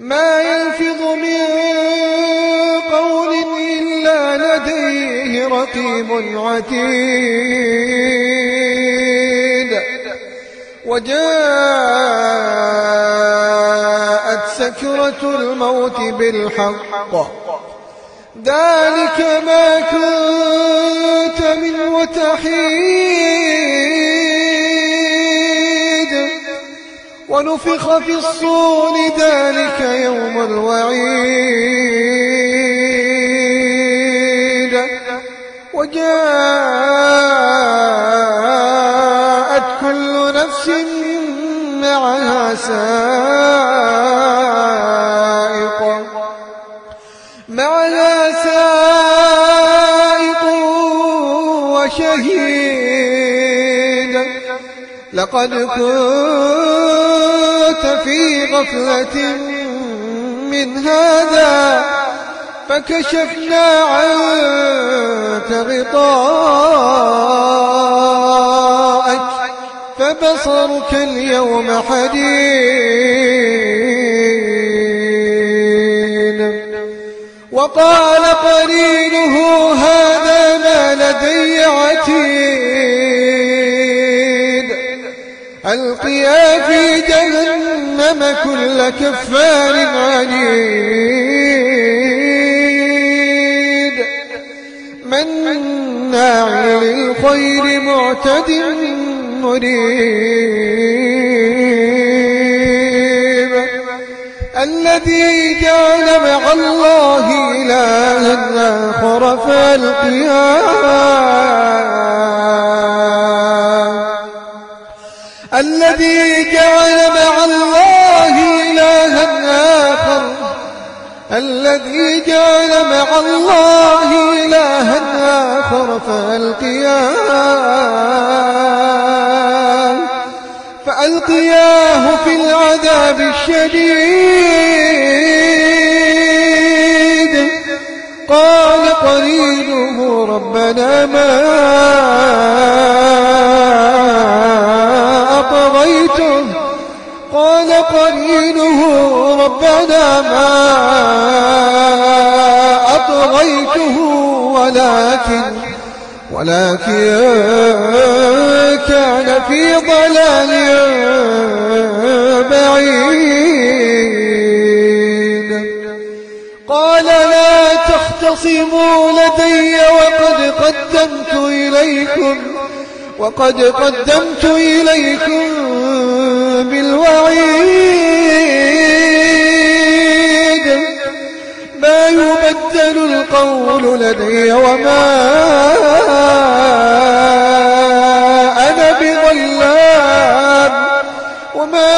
ما يلفظ من قول إلا لديه رقيب عتيد. وجاءت سكرة الموت بالحق. ذلك ما كنت ونفخ في الصور ذلك يوم الوعيد. وجاءت كل نفس معها سائق. معها سائق وشهيد. لقد كنت في غفلة من هذا فكشفنا عنك غطاءك فبصرك اليوم حديد. وقال قرينه هذا ما لدي عتيد. ألقيا في جهنم كل كفار عنيد. مناع للخير معتد مريب. الذي جعل مع الله إلها آخر فالقياه الذي جعل الذي جعل مع الله إلها آخر فألقياه فألقياه في العذاب الشديد. قال قرينه ربنا ما أطغيته قال قرينه ربنا ما ولكن ولكن كان في ضلال بعيد. قال لا تختصموا لدي وقد قدمت إليكم وقد قدمت إليكم بالوعيد. يبدل القول لدي وما أنا بظلام وما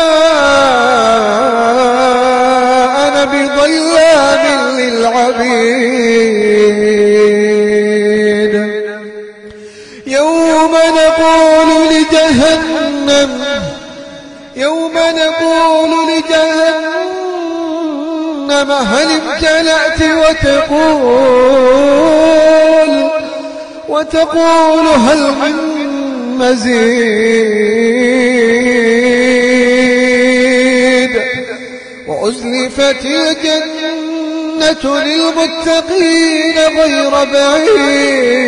أنا بظلام للعبيد. يوم نقول لجهنم يوم نقول لجهنم هل امتلأت وتقول؟ وتقول هل من مزيد؟ وأزلفت الجنة للمتقين غير بعيد.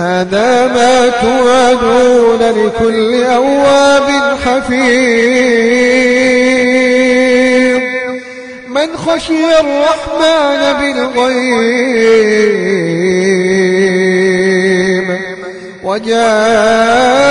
هذا ما توعدون لكل أواب حفيظ. من خشي الرحمن بالغيب وجاء